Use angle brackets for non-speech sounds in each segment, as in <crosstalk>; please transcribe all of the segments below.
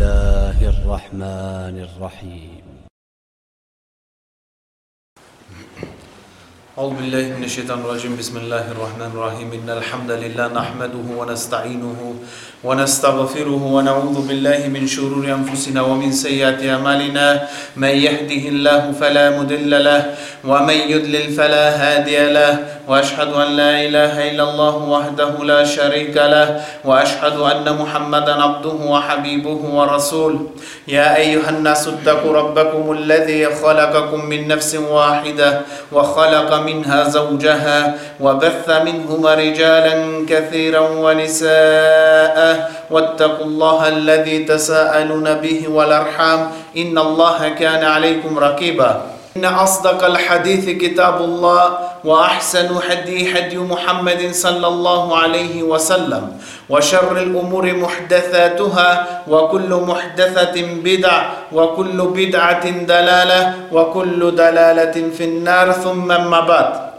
الله الرحمن الرحيم. أعوذ بالله من الشيطان الرجيم. بسم الله الرحمن الرحيم. إن الحمد لله نحمده ونستعينه ونستغفره ونعوذ بالله من شرور أنفسنا ومن سيئات أعمالنا. من يهده الله فلا مضل له ومن يضلل فلا هادي له. وأشهد أن لا إله إلا الله وحده لا شريك له وأشهد أن محمدا عبده وحبيبه ورسوله يا أيها الناس اتقوا ربكم الذي خلقكم من نفس واحدة وخلق منها زوجها وبث منهما رجالا كثيرا ونساء. واتقوا الله الذي تساءلون به والأرحام. إن الله كان عليكم رقيبا. إن أصدق الحديث كتاب الله وأحسن حدي حدي محمد صلى الله عليه وسلم وشر الأمور محدثاتها وكل محدثة بدع وكل بدعة دلالة وكل دلالة في النار ثم ما بعد.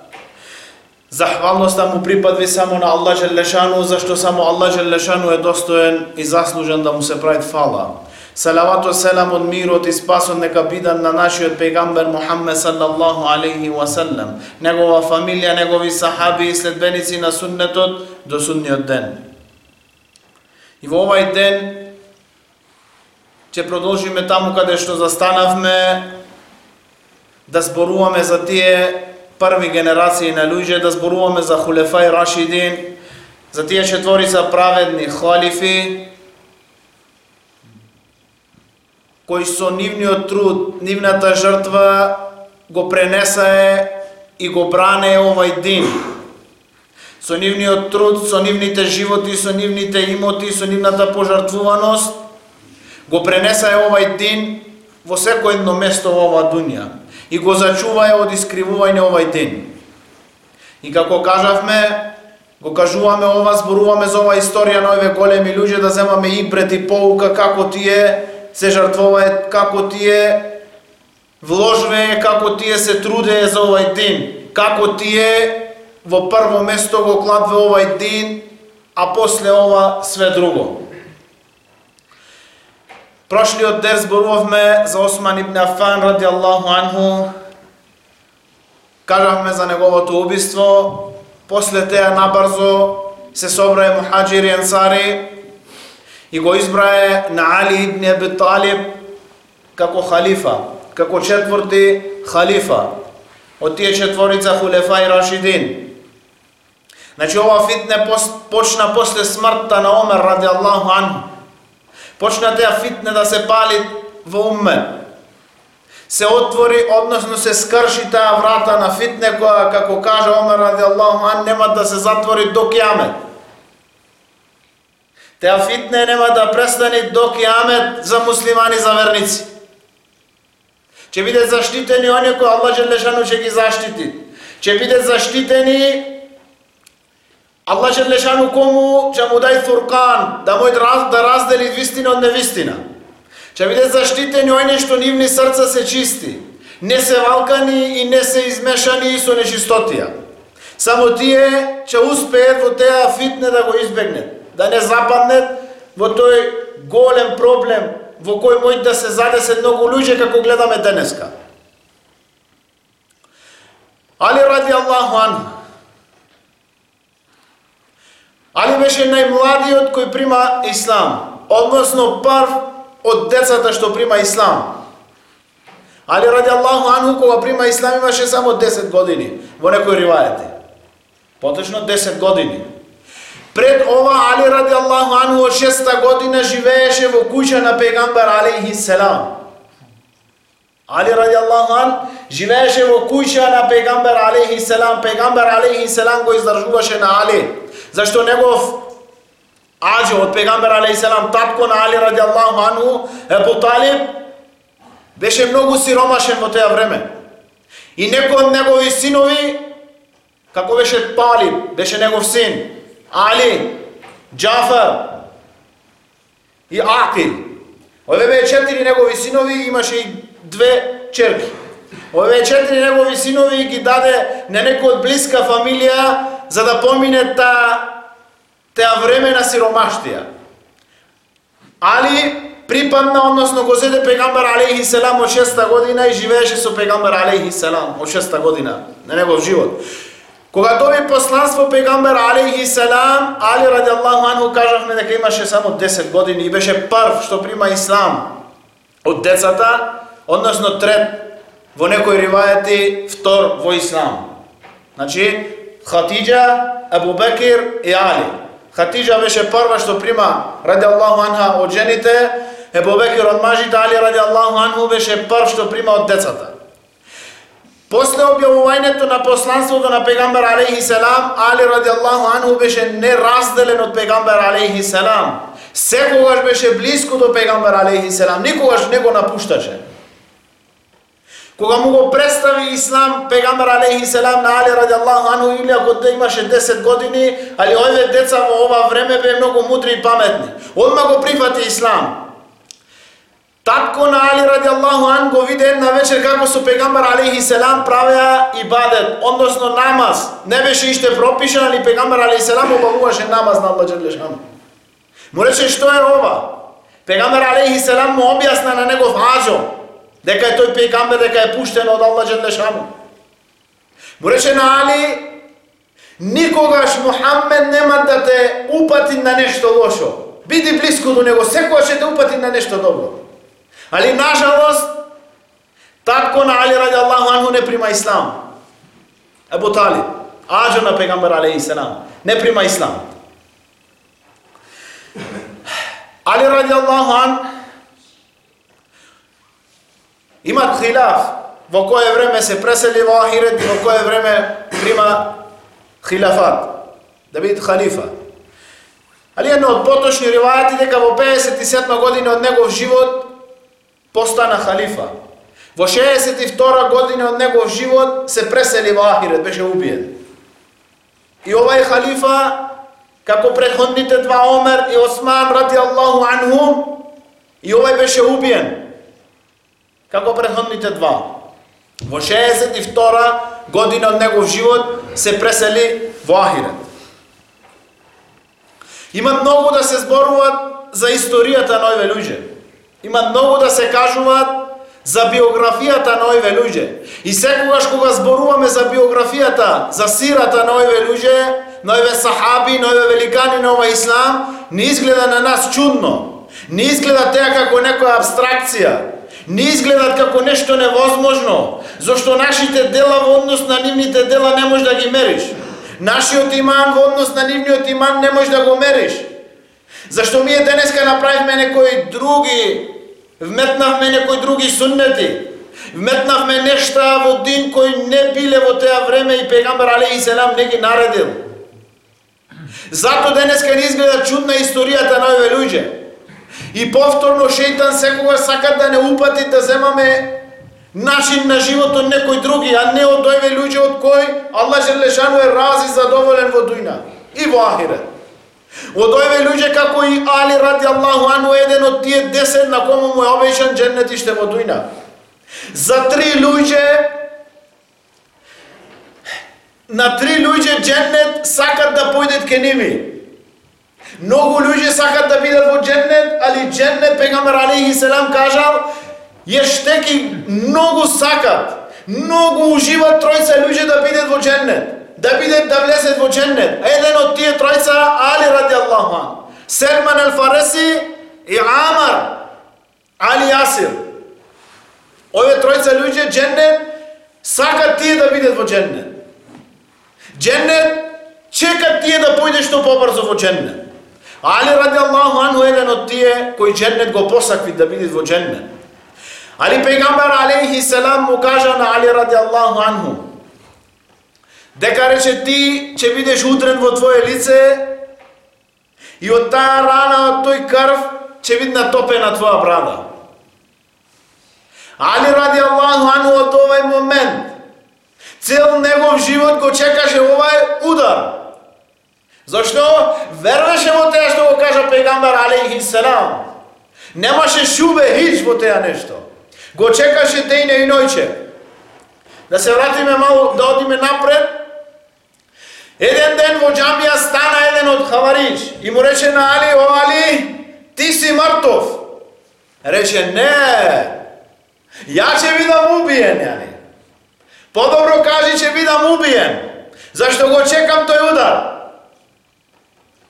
Захвалноста му припадви само на Аллах Желешану, зашто само Аллах Желешану е достоен и заслужен да му се прави фала. Салавато селам од мирот и спасот нека бидат на нашиот пегамбер Мухаммед саллаллаху алейхи ва саллам, негова фамилија, негови сахаби и следбеници на суннетот до судниот ден. И во овај ден ќе продолжиме таму каде што застанавме да зборуваме за тие први генерации на луѓе, да зборуваме за хулефај Рашидин, за тие четворица праведни халифи, кои со нивниот труд, нивната жртва го пренесае и го бране овај дин. Со нивниот труд, со нивните животи, со нивните имоти, со нивната пожртвуваност, го пренесае овај дин во секој едно место во оваа дуња и го зачуваја од искривување овај ден. И како кажавме, го кажуваме ова, зборуваме за оваа историја на овие големи луѓе да земаме и бред и поука како тие се жртвувае, како тие вложве, како тие се трудее за овај ден, како тие во прво место го кладве овај ден, а после ова све друго. Прошлиот дер зборувавме за Осман ибн Афан ради Аллаху анху. Кажавме за неговото убиство. После теја набрзо се собрае мухаджири и ансари и го избрае на Али ибн Аби Талиб како халифа, како четврти халифа од тие четворица хулефа и рашидин. Значи ова фитне почна после смртта на Омер ради Аллаху анху. Почна теа фитне да се пали во умме. Се отвори, односно се скрши таа врата на фитне која, како кажа Омер ради Аллаху ан, нема да се затвори до киамет. Теа фитне нема да престани до киамет за муслимани, за верници. Че биде заштитени оние кои Аллах Желешану ќе ги заштити. Че биде заштитени Аллах Желешану кому ќе му дај фуркан, да му да раздели вистина од невистина. Ќе биде заштитени оние што нивни срца се чисти, не се валкани и не се измешани со нечистотија. Само тие ќе успеат во теа фитне да го избегнат, да не западнат во тој голем проблем во кој мој да се задесет многу луѓе како гледаме денеска. Али ради Аллаху анху Али беше најмладиот кој прима ислам, односно прв од децата што прима ислам. Али ради Аллаху анху кога прима ислам имаше само 10 години во некој ривајете. Поточно 10 години. Пред ова Али ради Аллаху анху од 6 година живееше во куќа на пегамбар алейхи селам. Али ради Аллаху ан живееше во куќа на пегамбар алейхи селам. Пегамбар алейхи селам го издржуваше на Али. Зашто негов аџи од пегамбер алейхиселам татко на Али ради Аллаху анху Ебу Талиб беше многу сиромашен во тоа време. И некој од негови синови како беше Талиб, беше негов син, Али, Џафар и Акил. Овие беа четири негови синови, имаше и две черки. Овие четири негови синови ги даде на некој од блиска фамилија за да помине та теа време на сиромаштија. Али припадна, односно го зеде пегамбар алейхи селам од шеста година и живееше со пегамбар алейхи селам од шеста година на негов живот. Кога доби посланство пегамбар алейхи селам, Али ради Аллаху анху кажавме дека имаше само 10 години и беше прв што прима ислам од децата, односно трет во некои ривајати втор во ислам. Значи, Хатиджа, Абу Бекир и Али. Хатиджа беше прва што прима ради Аллаху анха од жените, Ебу Бекир од мажите, Али ради Аллаху анху беше прв што прима од децата. После објавувањето на посланството на пегамбер алейхи селам, Али ради Аллаху анху беше неразделен од пегамбер алейхи селам. Секогаш беше близко до пегамбер алейхи селам, никогаш не го напушташе. Кога му го представи Ислам, пегамбар алейхи селам на Али ради Аллаху анху, или ако да имаше 10 години, али овие деца во ова време бе многу мудри и паметни. Одма го прифати Ислам. Татко на Али ради Аллаху ан го виде една вечер како со пегамбар алейхи селам правеа ибадет, односно намаз. Не беше иште пропишан, али пегамбар алейхи селам обавуваше намаз на Аллах Джелешану. Му рече што е ова? Пегамбар алейхи селам му објасна на негов аджо, дека е тој пегамбар, дека е пуштен од Аллах Джелешану. Му рече на Али, никогаш Мухаммед нема да те упати на нешто лошо. Биди близко до него, секогаш ќе те упати на нешто добро. Али нажалост, татко на Али ради Аллаху анху не прима ислам. Ебу Талиб, аджо на пегамбар алейхи селам, не прима ислам. Али ради Аллаху Анху имат хилаф во кое време се пресели во Ахирет и во кое време прима хилафат, да биде халифа. Али едно од поточни ривајати дека во 57 година од негов живот постана халифа. Во 62 година од негов живот се пресели во Ахирет, беше убиен. И овај халифа, како предходните два Омер и Осман ради Аллаху анхум, и овај беше убиен. Како предходните два. Во 62 година од негов живот се пресели во Ахирет. Има многу да се зборуваат за историјата на овие луѓе. Има многу да се кажуваат за биографијата на овие луѓе. И секогаш кога зборуваме за биографијата, за сирата на овие луѓе, на овие сахаби, на овие великани на ова ислам, не изгледа на нас чудно. Не изгледа теа како некоја абстракција. Не изгледат како нешто невозможно, зашто нашите дела во однос на нивните дела не можеш да ги мериш. Нашиот иман во однос на нивниот иман не можеш да го мериш. Зашто ние денеска направивме некои други, вметнавме некои други суннети, вметнавме нешта во дин кои не биле во теа време и пегамбар алейхи селам не ги наредил. Зато денеска не изгледа чудна историјата на овие луѓе. И повторно шејтан секогаш сака да не упати да земаме начин на животот некој други, а не од овие луѓе од кои Аллах Желешану е рази задоволен во дујна и во ахирет. Од овие луѓе како и Али ради Аллаху ану еден од тие десет на кому му е обещан дженнет и ще во дујна. За три луѓе на три луѓе дженнет сакат да појдат ке ними. Многу луѓе сакат да бидат во дженнет, али дженнет пегамбар алейхи селам кажал ештеки многу сакат, многу уживат тројца луѓе да бидат во дженнет да бидат да влезат во дженнет. Еден од тие тројца Али ради Аллаху ан. Селман ал Фареси и Амар Али Јасир. Овие тројца луѓе дженнет сакат тие да бидат во дженнет. Дженнет чекат тие да појдеш што побрзо во дженнет. Али ради Аллаху анху еден од тие кој дженнет го посакви да биде во дженнет. Али пегамбар алейхи селам му кажа на Али ради Аллаху анху дека рече ти ќе бидеш удрен во твое лице и од таа рана, од тој крв, ќе биде натопена твоја брада. Али ради Аллаху ану од овај момент, цел негов живот го чекаше овај удар. Зашто? Вервеше во тоа што го кажа пегамбар алейхи селам. Немаше шубе хич во тоа нешто. Го чекаше дејне и ноќе. Да се вратиме малу, да одиме напред, Еден ден во джамија стана еден од Хаварич и му рече на Али, о Али, ти ти си мртов. Рече, не, ја ќе бидам убиен, јани. Подобро кажи ќе бидам убиен, зашто го чекам тој удар.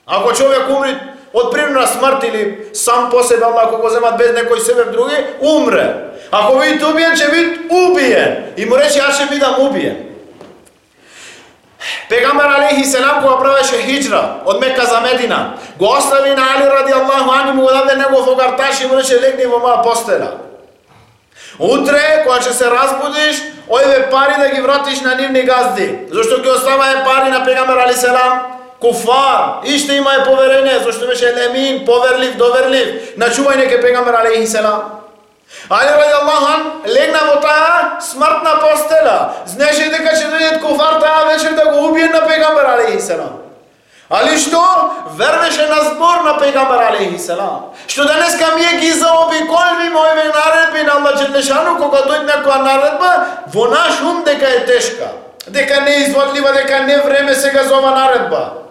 Ако човек умри од природна смрт или сам по себе, ако го земат без некој себе други, умре. Ако биде убиен, ќе биде убиен. И му рече, аз ќе бидам убиен. Пегамбар алейхи селам кога правеше хиджра од Мека за Медина, го остави на Али ради Аллаху ани му го даде негов огарташ и му рече легни во моја постела. Утре, кога ќе се разбудиш, ојде пари да ги вратиш на нивни газди, зашто ќе оставае пари на Пегамбар али селам, куфар, иште имае поверение, зашто беше лемин, поверлив, доверлив, на чување ке Пегамбар алейхи селам. Али ради Аллахан легна во таа смртна постела. Знаеше дека ќе дојде куфар таа вечер да го убие на пегамбер алейхи селам. Али што? Вервеше на збор на пегамбер алейхи селам. Што денеска е ги заобиколви мојве наредби на Аллах Джелешану кога дојде некоја наредба, во наш ум дека е тешка. Дека не е изводлива, дека не време сега за ова наредба.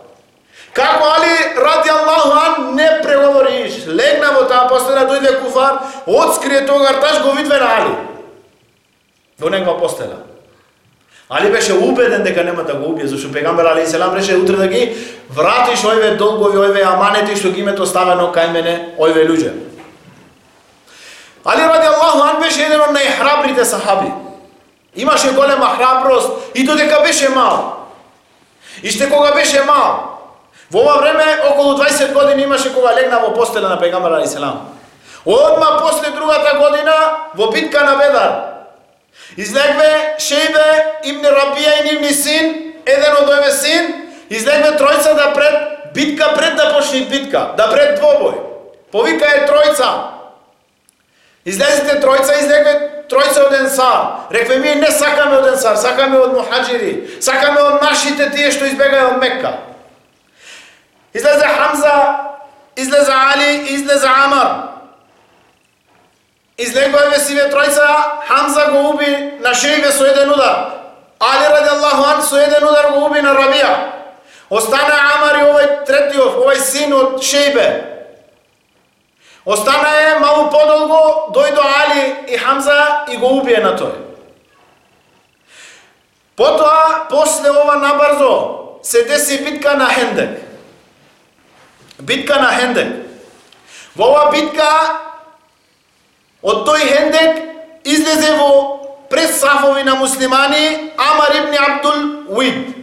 Како Али ради Аллаху ан не преговориш, легна во таа постела, да дојде куфар, отскрие тога таш го видве на Али. Во негова постела. Али беше убеден дека нема да го убие, зашто пегамбер Али селам реше утре да ги вратиш овие долгови, овие аманети што ги името ставено кај мене, овие луѓе. Али ради Аллаху ан беше еден од најхрабрите сахаби. Имаше голема храброст и додека беше мал. И сте кога беше мал, Во ова време околу 20 години имаше кога легна во постела на пегамбар али селам. Одма после другата година во битка на Бедар. Излегве Шейбе Ибн Рабија и нивни син, еден од ове син, излегве тројца да пред битка пред да почне битка, да пред двобој. Повика е тројца. Излезите тројца, излегве тројца од Енсар. Рекве ми не сакаме од Енсар, сакаме од мухаджири, сакаме од нашите тие што избегаја од Мекка. Излезе Хамза, излезе Али, излезе Амар. Излегоа сиве тројца, Хамза го уби на шејбе со еден удар. Али ради Аллаху ан со еден удар го уби на Рабија. Остана Амар и овој третиот, овој син од Шејбе. Остана е малу подолго, дојдо Али и Хамза и го убие на тој. Потоа, после ова набрзо, се деси битка на Хендек. Битка на Хендек. Во оваа битка од тој Хендек излезе во пред сафови на муслимани Амар ибн Абдул Уид.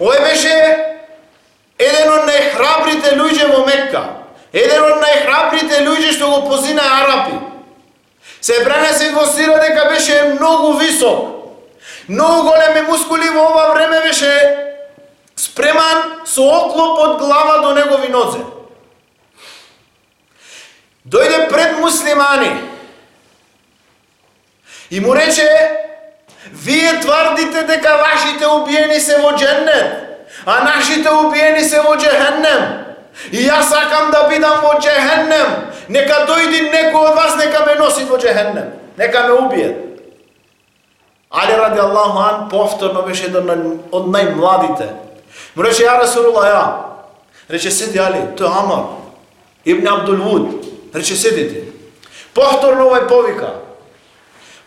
Ој беше еден од најхрабрите луѓе во Мекка. Еден од најхрабрите луѓе што го позина Арапи. Се пренесе во сира дека беше многу висок. Многу големи мускули во ова време беше спреман со оклоп од глава до негови нозе. Дојде пред муслимани и му рече, вие тврдите дека вашите убиени се во дженнет, а нашите убиени се во джехеннем. И јас сакам да бидам во джехеннем. Нека дојди некој од вас, нека ме носи во джехеннем. Нека ме убијат. Али ради Аллаху ан повторно беше еден од најмладите Му рече, ја Расулула, ја. Рече, седи Али, тој Амар. Ибн Абдул Вуд. Рече, седите. Повторно овај повика.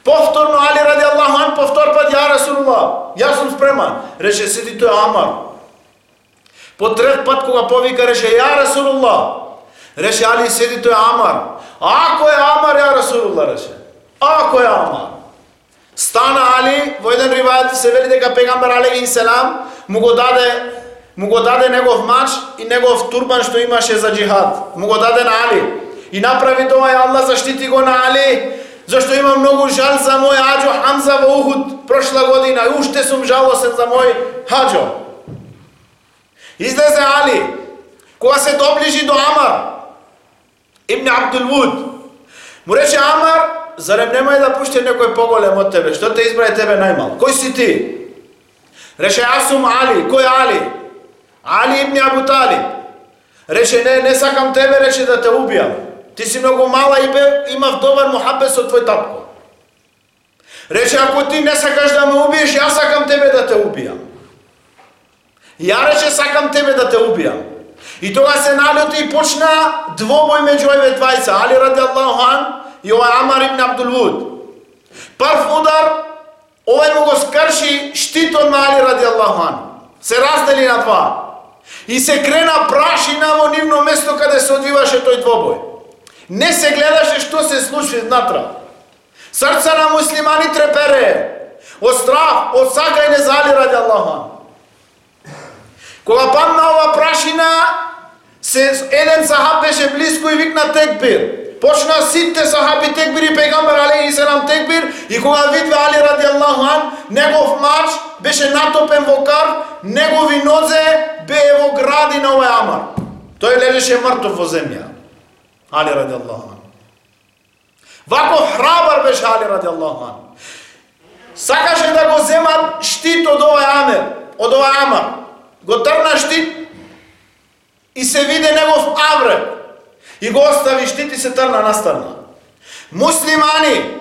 Повторно Али ради Аллаху ан повтор пат, ја Расулула, јас сум спреман. Рече, седи тој Амар. По трет пат кога повика, рече, ја Расулула. Рече, Али, седи тој Амар. Ако е Амар, ја Расулула рече. Ако е Амар. Стана Али, во еден ривајат се вели дека пегамбар алейхи селам му го даде му го даде негов мач и негов турбан што имаше за джихад. Му го даде на Али. И направи тоа и Аллах заштити го на Али, зашто има многу жал за мој аџо Хамза во Ухуд прошла година и уште сум жалосен за мој хаџо. Излезе Али, кога се доближи до Амар, Ибн Абдул Вуд, му рече Амар, зарем немај да пуште некој поголем од тебе, што те избрај тебе најмал? Кој си ти? Реше, аз сум Али. Кој Али? Али ибн Абу Талиб. Реше, не, не сакам тебе, рече да те убијам. Ти си многу мала и бе, имав добар мухабет со твој тапко. Рече, ако ти не сакаш да ме убиеш, јас сакам тебе да те убијам. Ја рече, сакам тебе да те убијам. И тога се налети и почна двобој меѓу овие двајца, Али ради Аллаху ан и ова Амар ибн Абдулвуд. Прв удар, овој му го скрши штитот на Али ради Аллаху ан. Се раздели на два. И се крена прашина во нивно место каде се одвиваше тој двобој. Не се гледаше што се случи внатра. Срца на муслимани трепере. Од страх, од сакајне за Али ради Аллаху Кога падна ова прашина, се еден сахаб беше близко и викна текбир. Почна сите сахаби текбир и пегамбар алейхи селам текбир и кога видве Али ради Аллаху ан, негов мач беше натопен во кар, негови нозе бее во гради на овој амар. Тој лежеше мртов во земја. Али ради Аллаху ан. Вако храбар беше Али ради Аллаху ан. Сакаше да го земат штит од овој амер, од овој амар. Го трна штит и се виде негов аврет и го остави штит се трна настарна. Муслимани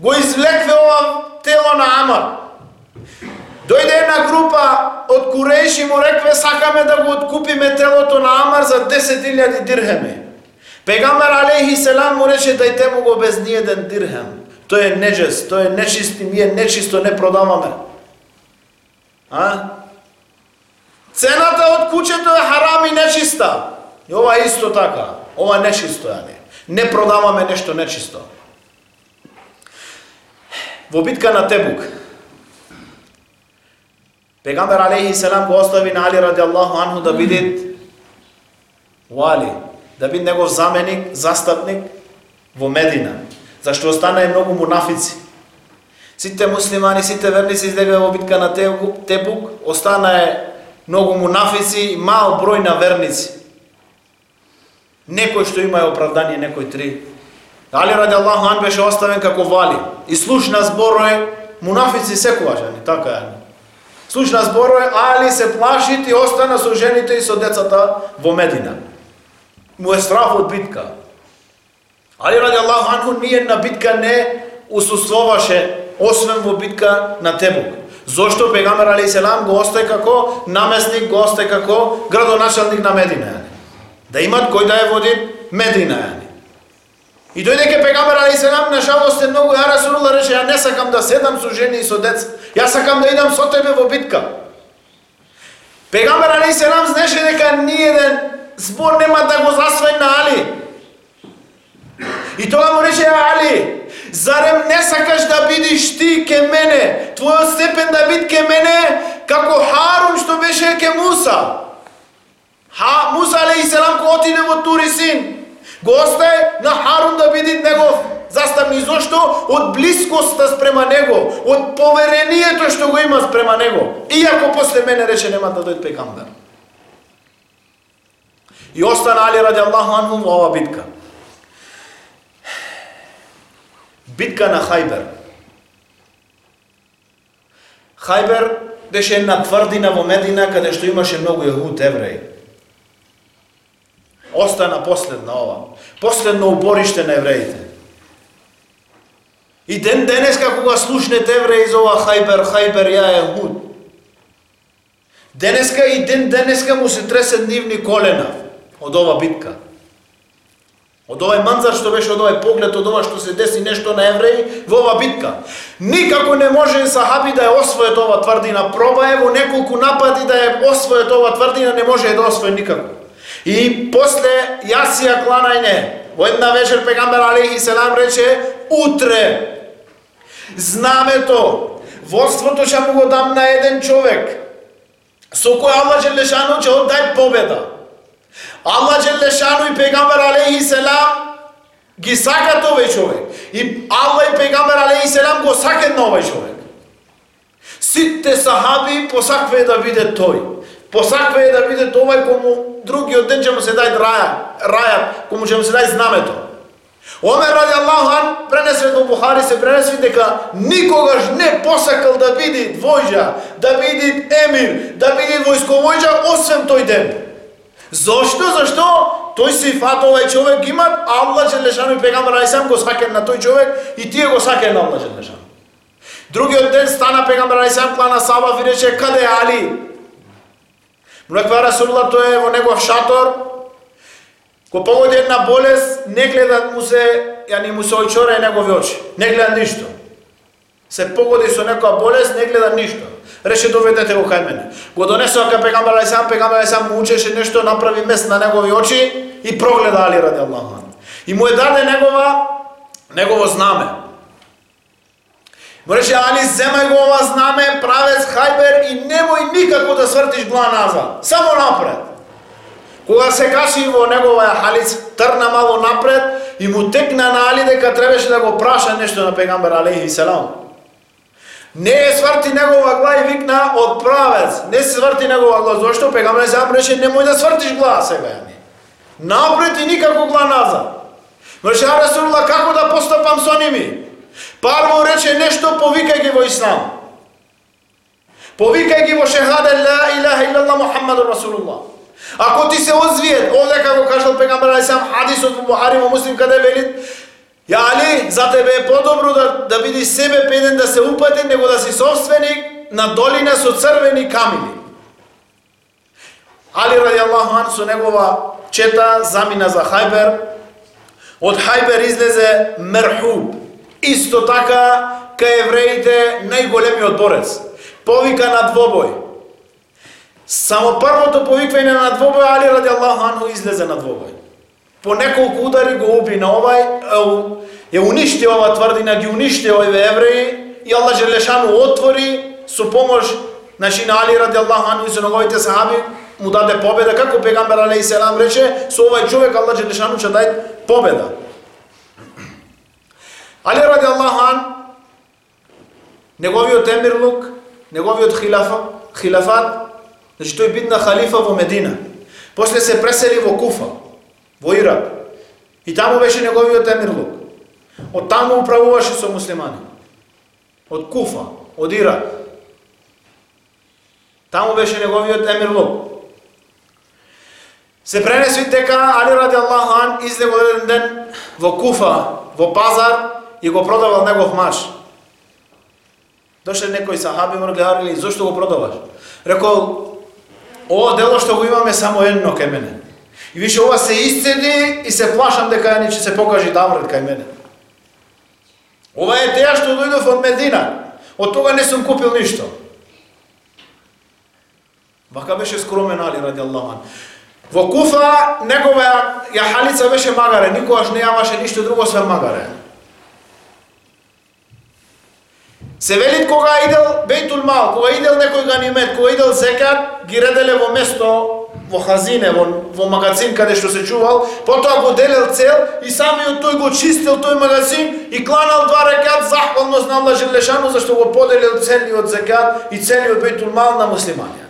го извлекве ова тело на Амар. Дојде една група од Курејши му рекве сакаме да го откупиме телото на Амар за 10.000 дирхеми. Пегамбар алейхи селам му рече дајте му го без ниједен дирхем. Тој е неджес, тој е нечист и ние нечисто не продаваме. А? Цената од куќето е харам и нечиста. И ова е исто така. Ова нечисто е не. Не продаваме нешто нечисто. Во битка на Тебук, Пегамбер алейхи селам го остави на Али ради Аллаху анху да биде Вали, да биде негов заменик, застапник во Медина. Зашто остана многу мунафици. Сите муслимани, сите верници излегле во битка на Тебук, остана многу мунафици и мал број на верници. Некој што има оправдание, некој три. Али ради Аллаху ан беше оставен како вали. И слушна зборој, мунафици секогаш, ани, така е. Слушна зборој, Али се плашит и остана со жените и со децата во Медина. Му е страх од битка. Али ради Аллаху анху на битка не усуствуваше, освен во битка на Тебук. Зошто Пегамбер али селам го остави како наместник, го остави како градоначалник на Медина. Да имат кој да ја води Медина. И дојде ке Пегамбер али селам на жалост е многу ја Расулла рече ја не сакам да седам со жени и со деца. Ја сакам да идам со тебе во битка. Пегамбер али селам знаеше дека ниеден збор нема да го засвои на Али. И тоа му рече Али, Зарем не сакаш да бидиш ти ке мене, твојот степен да бид ке мене, како Харун што беше ке Муса. Ха, Муса алейхиселам ко отиде во Турисин, го остае на Харун да биде негов заставни. Зошто? Од блискоста спрема него, од поверението што го има спрема него. Иако после мене рече нема да дојде пекамдар. И остана Али ради Аллаху анху во ова битка. Битка на Хайбер, Хайбер беше една тврдина во Медина каде што имаше многу јагут евреи. Остана последна ова. Последно убориште на евреите. И ден денеска кога слушнете евреи за ова Хајбер, Хајбер ја е јахут. Денеска и ден денеска му се тресе нивни колена од ова битка. Од овај манзар што беше од овај поглед, од ова што се деси нешто на евреи во ова битка. Никако не може сахаби да ја освојат ова тврдина. Проба е во неколку напади да ја освојат ова тврдина, не може да освои никако. И после Јасија Кланајне, во една вечер пегамбер алейхи селам рече, утре знамето, водството ќе му го дам на еден човек, со кој Аллах Желешану ќе оддај победа. Аллах Желешану и пегамбер алейхи селам ги сакат овој човек. И Аллах и пегамбер алейхи селам го сакат на овој човек. Сите сахаби посакве да биде тој. Посакве да биде овај кому другиот ден ќе му се дај раја, рајат, кому ќе му се дај знамето. Омер ради Аллаху ан пренесе до Бухари се пренесе дека никогаш не посакал да биде војџа, да биде емир, да биде војсковојџа освен тој ден. Зошто? Зашто тој сифат овај човек имат, Аллах Желешану и Пегамбар Алисам го сакен на тој човек и тие го сакен на Аллах Желешану. Другиот ден стана Пегамбар Алисам клана Саба и рече, каде е Али? Му Расулла тој е во негов шатор, Ко погоди една болест, не гледа му се, јани му се ојчора негови очи. Не гледа ништо. Се погоди со некоја болест, не гледа ништо. Реше доведете го кај мене. Го донесоа кај пегамбар Алисам, пегамбар Алисам му учеше нешто, направи мест на негови очи и прогледа Али ради Аллаху. И му е даде негова, негово знаме. Му рече, Али, земај го ова знаме, правец Хајбер и немој никако да свртиш глава назад. Само напред. Кога се каши во неговая халиц, трна мало напред и му текна на Али дека требаше да го праша нешто на пегамбер алейхи селам. Не е сврти негова глава и викна од правец. Не се сврти негова глава. Зошто пегамбер селам рече немој да свртиш глава сега јани. Напред и никако глава назад. Рече Расулулlah како да постапам со ними? Парво рече нешто повикај ги во ислам. Повикај ги во шехаде ла илаха илlallah Мухаммаду Расулулlah. Ако ти се озвие, овде како кажал пегамбар Алисам, хадисот во Бухари во Муслим каде велит, Ја Али, за тебе е подобро да, да биди себе педен да се упатен, него да си собственик на долина со црвени камени. Али ради Аллаху ан со негова чета замина за хайбер, Од хайбер излезе Мерхуб. Исто така кај евреите најголемиот борец. Повика на двобој. Само првото повиквање на двобој Али ради Аллаху анху излезе на двобој. По неколку удари го уби на овај, ја уништи ова тврдина, ги уништи овие евреи и Аллах Желешану отвори со помош значи на Али ради Аллаху анху и со неговите сахаби му даде победа, како пегамбер алейхи селам рече, со овај човек Аллах Желешану ќе даде победа. Али ради Аллаху ан неговиот емирлук, неговиот хилафа, хилафат Значи тој бидна халифа во Медина. После се пресели во Куфа, во Ирак. И таму беше неговиот емирлук. Од таму управуваше со муслимани. Од Куфа, од Ирак. Таму беше неговиот емирлук. Се пренеси дека Али ради Аллаху ан излего еден ден во Куфа, во пазар и го продавал негов маш. Дошле некои сахаби му гледали, зошто го продаваш? Рекол, Ова дело што го имаме само едно кај мене. И више ова се исцеди и се плашам дека не ќе се покажи таврет кај мене. Ова е теја што дојдов од Медина. Од тога не сум купил ништо. Вака беше скромен Али ради Аллахан. Во Куфа негова јахалица беше магаре, никогаш не јаваше ништо друго освен магаре. Се велит кога идел Бейтул Мал, кога идел некој ганимет, кога идел зекат, ги ределе во место во хазине, во, во магазин каде што се чувал, потоа го делел цел и самиот тој го чистил тој магазин и кланал два рекат захвалност на Аллах Желешану зашто го поделил целиот зекат и целиот Бейтул Мал на муслимани.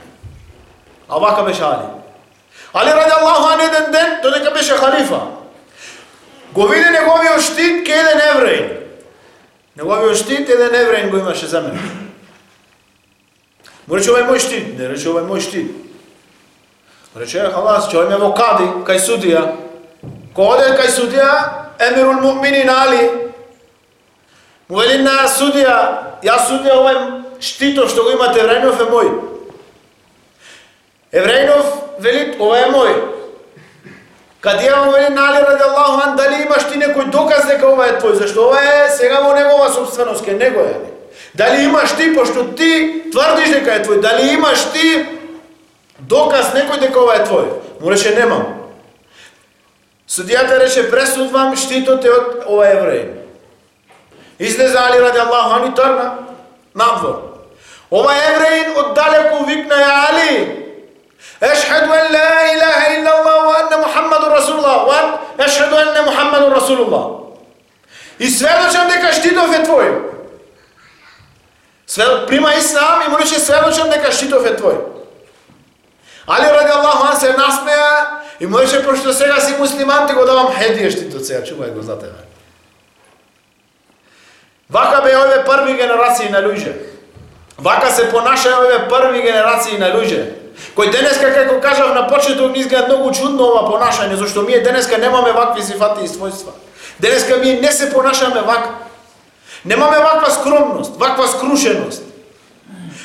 А вака беше Али. Али ради Аллаху ан еден ден, додека беше халифа. Го види неговиот штит ке еден евреј. Неговиот штит еден евреин го имаше за мене. Му рече, ова е мој штит. Не рече, ова е мој штит. Рече, халас, че ме во кади, кај судија. Ко оде кај судија, емирул мумини Али. Му вели на судија, ја судија овај штитот што го имате Евреинов е мој. Евреинов вели, ова е мој. Каде ја овој на ради Аллаху ан, дали имаш ти некој доказ дека ова е твој, зашто ова е сега во негова собственост, ке него е. Дали имаш ти, пошто ти тврдиш дека е твој, дали имаш ти доказ некој дека ова е твој? Му рече, немам. Судијата рече, пресудвам штитот е од ова евреј. Излезе Али ради Аллаху ан и трна надвор. Ова евреин оддалеку викна ја Али, أشهد أن لا إله إلا الله وأن محمد رسول الله وأن أشهد أن محمد رسول الله И сведочам дека штитов е твој. Свед... Прима ислам и му рече сведочам дека штитов е твој. Али ради Аллаху ан се насмеа и му рече пошто сега си муслиман ти го давам хедија штитот сега, чувај го за тебе. Вака бе овие први генерации на луѓе. Вака се понашаја овие први генерации на луѓе кој денеска како кажав на почеток ни изгледа многу чудно ова понашање, зашто ние денеска немаме вакви сифати и својства. Денеска ние не се понашаме вака. Немаме ваква скромност, ваква скрушеност.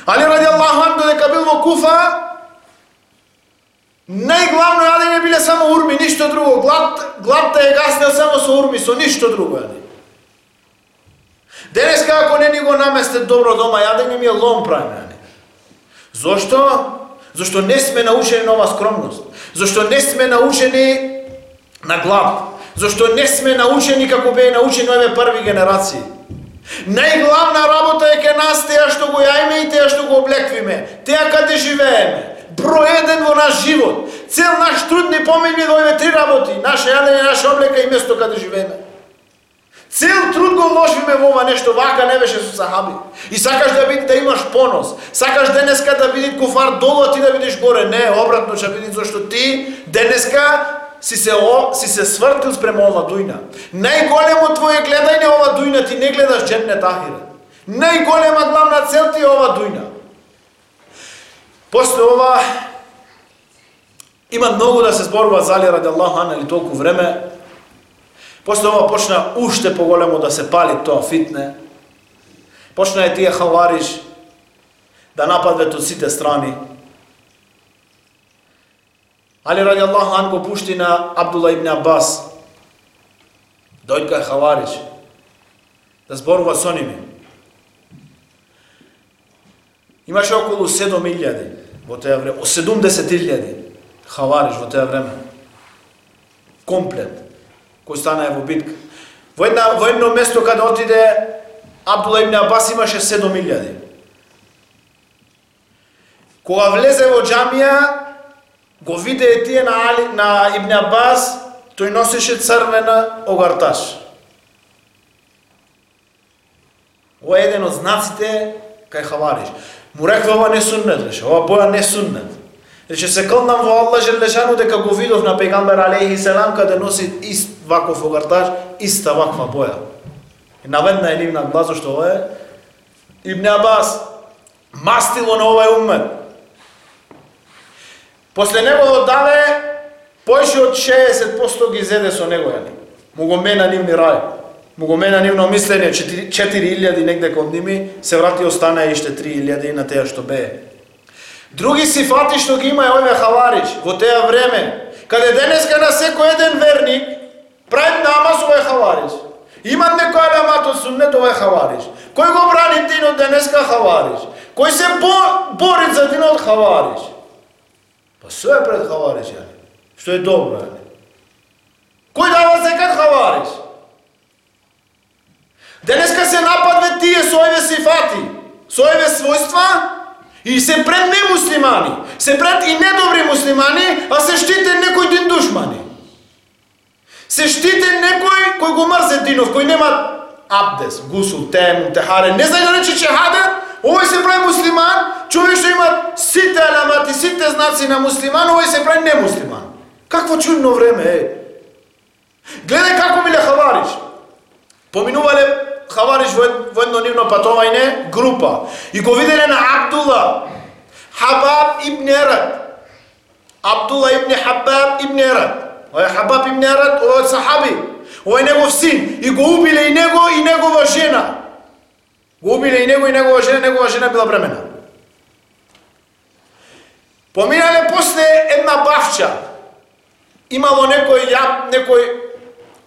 Али ради Аллаху ан додека бил во Куфа, Најглавно јадење биле само урми, ништо друго. Глад, гладта е гаснел само со урми, со ништо друго јадење. Денеска ако не ни го наместе добро дома јадење, ми е лом правиме. Зошто? Зошто не сме научени на ова скромност. Зошто не сме научени на глад. Зошто не сме научени како беа научени овие први генерации. Најглавна работа е ке нас теја што го јајме и теја што го облеквиме. Теја каде живееме. Број еден во наш живот. Цел наш труд не помени во овие три работи. Наше јадење, наша облека и место каде живееме. Цел труд го вложиме во ова нешто, вака не беше со сахаби. И сакаш да биде да имаш понос. Сакаш денеска да биде куфар долу, а ти да бидеш горе. Не, обратно ќе биде зашто ти денеска си се о, си се свртил спрема ова дујна. Најголемо твое гледање ова дујна ти не гледаш дженнет ахира. Најголема главна цел ти е ова дујна. После ова има многу да се зборува за Али ради Аллаху или толку време, После ова почна уште поголемо да се пали тоа фитне. Почна е тие хавариш да нападат од сите страни. Али ради Аллах ан го пушти на Абдула ибн Аббас. Дојка кај хавариш да зборува со ними. Имаше околу 7.000 во теја време, 70.000 хавариш во теја време. Комплет кој стана во битка. Во, една, во едно место каде отиде Абдула ибн Абас имаше 7000. Кога влезе во џамија, го виде тие на, Али, на Ибн Абас, тој носеше црвена огарташ. Ова е еден од знаците кај Хавариш. Му реква ова не суннет, ова боја не суннет. Рече се кълнам во Аллах Желешану дека го видов на пегамбер алейхи селам каде носи ист ваков огартаж, иста ваква боја. И наведна е нивна глазо што ова е Ибн Абас мастило на овај умет. После него дале поише од 60% ги зеде со него јани. Му го мена нивни рај. Му го мена нивно мислење 4000 негде кон ними, се врати остана иште 3000 на теја што бее. Други сифати што ги има овие хаварич во теа време, каде денеска на секој еден верник прави намаз овој хаварич. Има некој алемат од суннет овој хаварич. Кој го брани динот денеска хаварич? Кој се бо, бори за динот хаварич? Па се е пред хаварич, ја. Што е добро, ја. Кој дава секат хаварич? Денеска се нападве тие со овие сифати, со овие својства, И се пред немуслимани, се пред и недобри муслимани, а се штите некој дин душмани. Се штите некој кој го мрзе динов, кој нема абдес, гусул, тем, техаре, не знае да рече чехаде, овој се прави муслиман, човек што има сите аламати, сите знаци на муслиман, овој се прави немуслиман. Какво чудно време е. Гледај како ми ле хавариш. Поминувале Хавариш во, едно нивно патовање група. И го виделе на Абдула, Хабаб ибн Ерат. Абдула ибн Хабаб ибн Ерат. Ој Хабаб ибн Ерат, ој од сахаби. Ој негов син. И го убиле и него и негова жена. Го убиле и него и негова жена, негова жена била бремена. Поминале после една бавча. Имало некој некој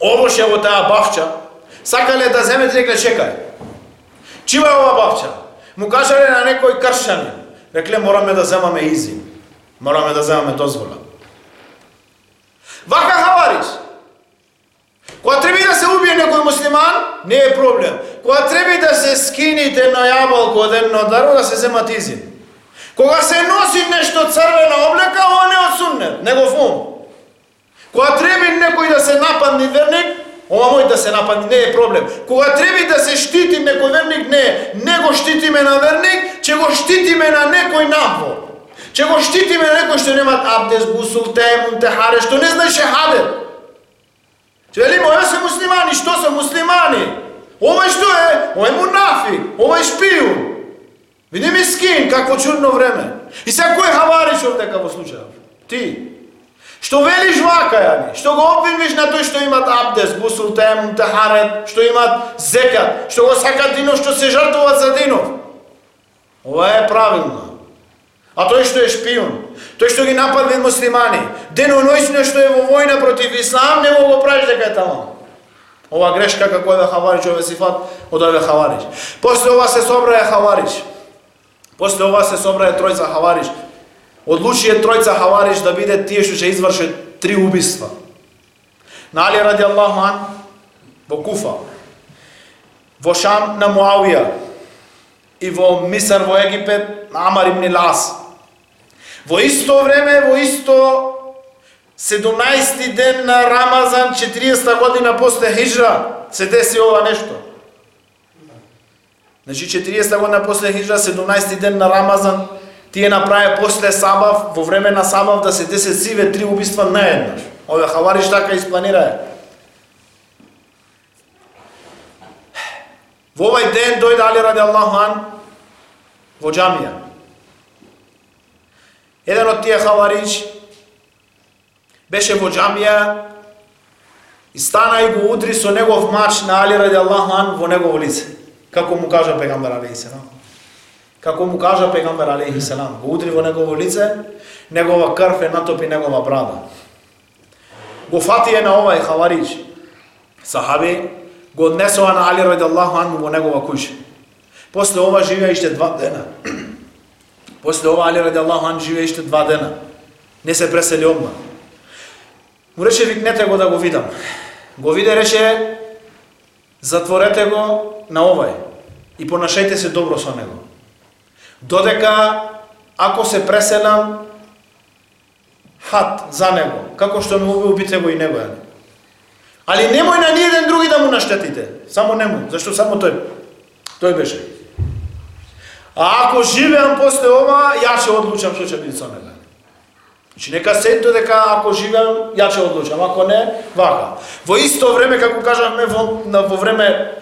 овоше во таа бавча сакале да земе рекле чекај. Чива е ова бабча? Му кажале на некој кршани. Рекле мораме да земаме изин. Мораме да земаме дозвола. Вака хавариш. Кога треба да се убие некој муслиман, не е проблем. Кога треба да се скините на јаболко од едно даро, да се земат изин. Кога се носи нешто црвена облека, ова не од суннет, него фум. Кога треба некој да се нападне верник, Ова мој да се нападне не е проблем. Кога треба да се штити некој верник, не, не го штитиме на верник, че го штитиме на некој надвор. Че го штитиме на некој што немат абдес, гусул, темун, техаре, што не знаеше хабер. Че велиме, ја се муслимани, што се муслимани? Ова што е? Ова е мунафи, ова е шпијун. Види ми скин, какво чудно време. И сега кој хавариш овдека во случајот? Ти. Што велиш вака, јани? Што го обвиниш на тој што имат абдес, гусул тем, тахарет, што имат зекат, што го сакат дино, што се жртвуват за дино? Ова е правилно. А тој што е шпион, тој што ги нападне муслимани, денонојсно што е во војна против ислам, не го правиш дека е таму. Ова грешка како е хаварич, ова сифат, од ове хаварич. После ова се собрае хаварич. После ова се собрае тројца хаварич. Одлучи е тројца хавариш да биде тие што ќе извршат три убиства. На Али ради Аллаху ан, во Куфа, во Шам на Муавија и во Мисар во Египет на Амар ибн Лас. Во исто време, во исто 17 ден на Рамазан, 40 година после хиджра, се деси ова нешто. Значи 40 година после хиджра, 17 ден на Рамазан, тие направе после Сабав, во време на Сабав да се десет сиве три убиства наеднаш. Ове хавариш така испланирае. Во овај ден дојде Али ради Аллаху ан во джамија. Еден од тие хаварич беше во джамија и стана и го удри со негов мач на Али ради Аллаху ан во негово лице. Како му кажа пегамбар Али селам. Како му кажа пегамбер алейхи селам, го удри во негово лице, негова крв е натопи негова брада. Го фати е на овај хаварич. Сахаби го однесува на Али ради Аллаху во негова куќа. После ова живеа иште два дена. <clears throat> После ова Али ради Аллаху ан живеа иште два дена. Не се пресели одма. Му рече викнете го да го видам. Го виде рече затворете го на овај и понашајте се добро со него. Додека ако се преселам хат за него, како што ме убите го и него. Али немој на ниједен други да му наштетите. Само нему, зашто само тој. Тој беше. А ако живеам после ова, ја ќе одлучам што ќе биде со него. Значи нека се дека ако живеам, ја ќе одлучам, ако не, вака. Во исто време, како кажавме, во, на, во време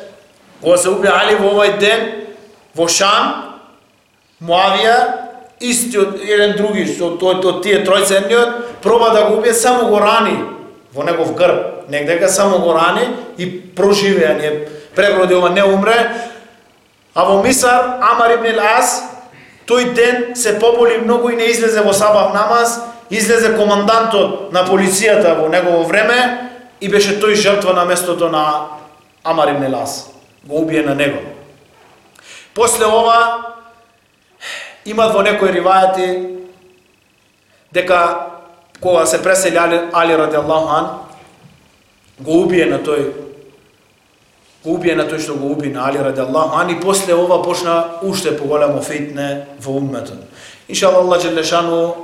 кога се убија Али во овај ден, во Шам, Муавија, истиот еден други, што тој од тие тројценниот, проба да го убие, само го рани во негов грб, негдека само го рани и проживеа, не преброди ова не умре. А во Мисар, Амар ибн Ас, тој ден се поболи многу и не излезе во сабах намаз, излезе командантот на полицијата во негово време и беше тој жртва на местото на Амар ибн Ас. Го убие на него. После ова, има во некои ривајати дека кога се пресели Али, Али радиаллаху ан, го убие на тој го убие на тој што го уби на Али радиаллаху ан и после ова почна уште поголемо фитне во умметот. Иншалла Аллах Джелешану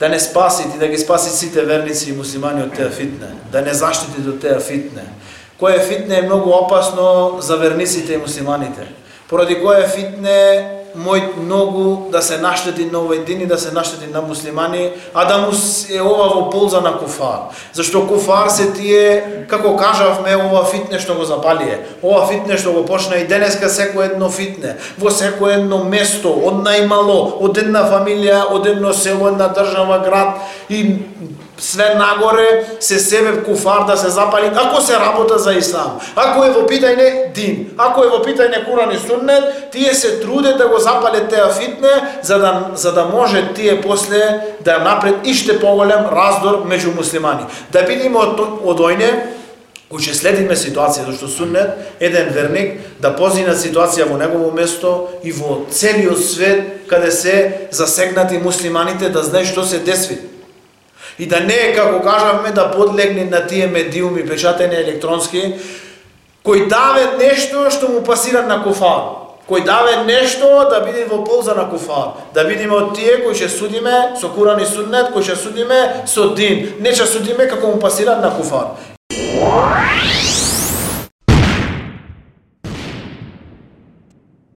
да не спаси и да ги спаси сите верници и муслимани од теа фитне, да не заштити до теа фитне. Која фитне е многу опасно за верниците и муслиманите. Поради која фитне мој многу да се наштети на овој ден и да се наштети на муслимани, а да му е ова во полза на куфар. Зашто куфар се тие, како кажавме, ова фитне што го запалие. Ова фитне што го почна и денеска секој едно фитне, во секој едно место, од најмало, од една фамилија, од едно село, една држава, град и све нагоре се себе куфар да се запали, ако се работа за ислам, ако е во питање дин, ако е во питање Куран и Суннет, тие се труде да го запале теа фитне, за да, за да може тие после да напред иште поголем раздор меѓу муслимани. Да бидиме од, од ојне, кој ќе следиме ситуација, зашто Суннет, еден верник, да позина ситуација во негово место и во целиот свет, каде се засегнати муслиманите, да знае што се деси И да не е, како кажавме, да подлегне на тие медиуми, печатени електронски, кои даве нешто што му пасира на куфар. Кој даве нешто да биде во полза на куфар. Да бидеме од тие кои ќе судиме со Куран и Суннет, кои ќе судиме со дин. Не ќе судиме како му пасира на куфар.